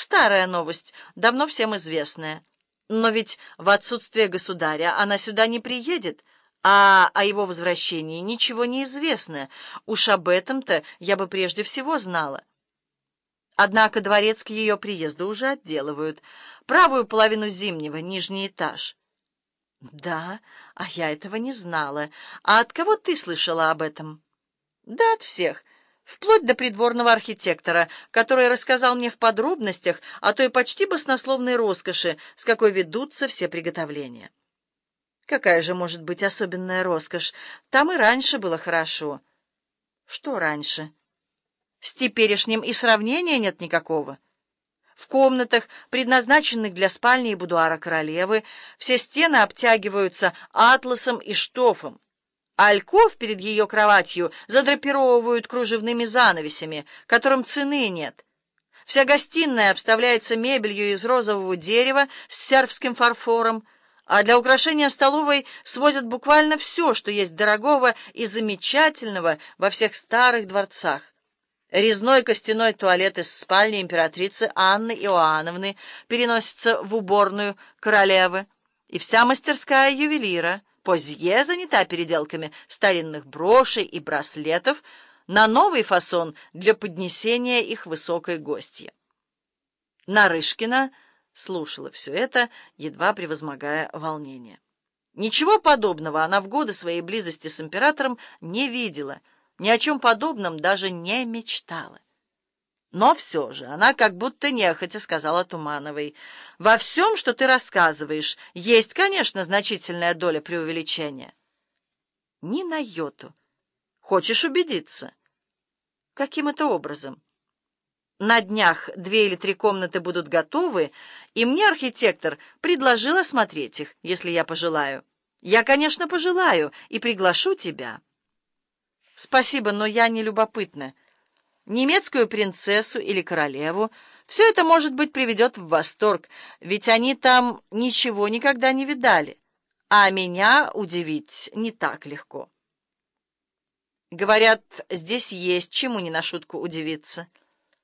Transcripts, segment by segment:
Старая новость, давно всем известная. Но ведь в отсутствие государя она сюда не приедет, а о его возвращении ничего не известно. Уж об этом-то я бы прежде всего знала. Однако дворец к ее приезду уже отделывают. Правую половину зимнего, нижний этаж. Да, а я этого не знала. А от кого ты слышала об этом? Да, от всех вплоть до придворного архитектора, который рассказал мне в подробностях о той почти баснословной роскоши, с какой ведутся все приготовления. Какая же может быть особенная роскошь? Там и раньше было хорошо. Что раньше? С теперешним и сравнения нет никакого. В комнатах, предназначенных для спальни и будуара королевы, все стены обтягиваются атласом и штофом. Альков перед ее кроватью задрапировывают кружевными занавесями, которым цены нет. Вся гостиная обставляется мебелью из розового дерева с сербским фарфором, а для украшения столовой свозят буквально все, что есть дорогого и замечательного во всех старых дворцах. Резной костяной туалет из спальни императрицы Анны Иоанновны переносится в уборную королевы, и вся мастерская ювелира — Позье занята переделками старинных брошей и браслетов на новый фасон для поднесения их высокой гостье. Нарышкина слушала все это, едва превозмогая волнение. Ничего подобного она в годы своей близости с императором не видела, ни о чем подобном даже не мечтала. Но все же она как будто нехотя сказала Тумановой. «Во всем, что ты рассказываешь, есть, конечно, значительная доля преувеличения». «Ни на йоту. Хочешь убедиться?» «Каким это образом?» «На днях две или три комнаты будут готовы, и мне архитектор предложил осмотреть их, если я пожелаю. Я, конечно, пожелаю и приглашу тебя». «Спасибо, но я не любопытна» немецкую принцессу или королеву, все это, может быть, приведет в восторг, ведь они там ничего никогда не видали, а меня удивить не так легко. Говорят, здесь есть чему не на шутку удивиться.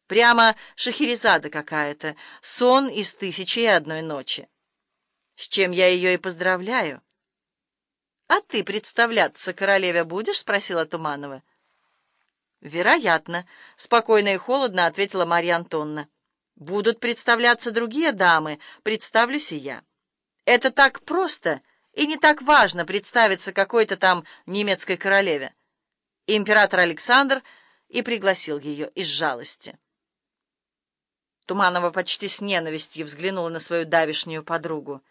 Прямо шахерезада какая-то, сон из тысячи и одной ночи. С чем я ее и поздравляю. — А ты представляться королеве будешь? — спросила Туманова. «Вероятно», — спокойно и холодно ответила Марья Антонна. «Будут представляться другие дамы, представлюсь и я. Это так просто и не так важно представиться какой-то там немецкой королеве». Император Александр и пригласил ее из жалости. Туманова почти с ненавистью взглянула на свою давишнюю подругу.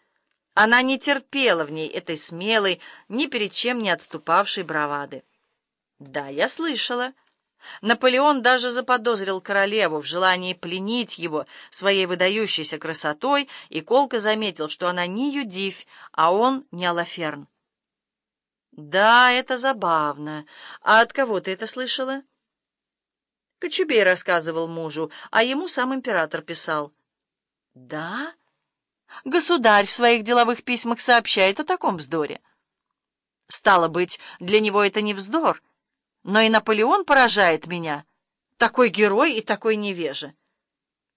Она не терпела в ней этой смелой, ни перед чем не отступавшей бравады. «Да, я слышала». Наполеон даже заподозрил королеву в желании пленить его своей выдающейся красотой, и колко заметил, что она не Юдивь, а он не Алаферн. «Да, это забавно. А от кого ты это слышала?» Кочубей рассказывал мужу, а ему сам император писал. «Да? Государь в своих деловых письмах сообщает о таком вздоре». «Стало быть, для него это не вздор». Но и Наполеон поражает меня. Такой герой и такой невежа.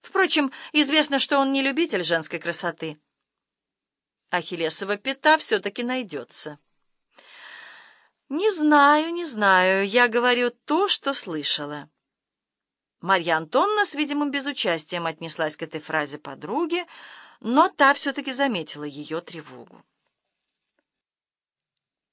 Впрочем, известно, что он не любитель женской красоты. Ахиллесова пята все-таки найдется. Не знаю, не знаю. Я говорю то, что слышала. Марья Антонна с видимым безучастием отнеслась к этой фразе подруги, но та все-таки заметила ее тревогу.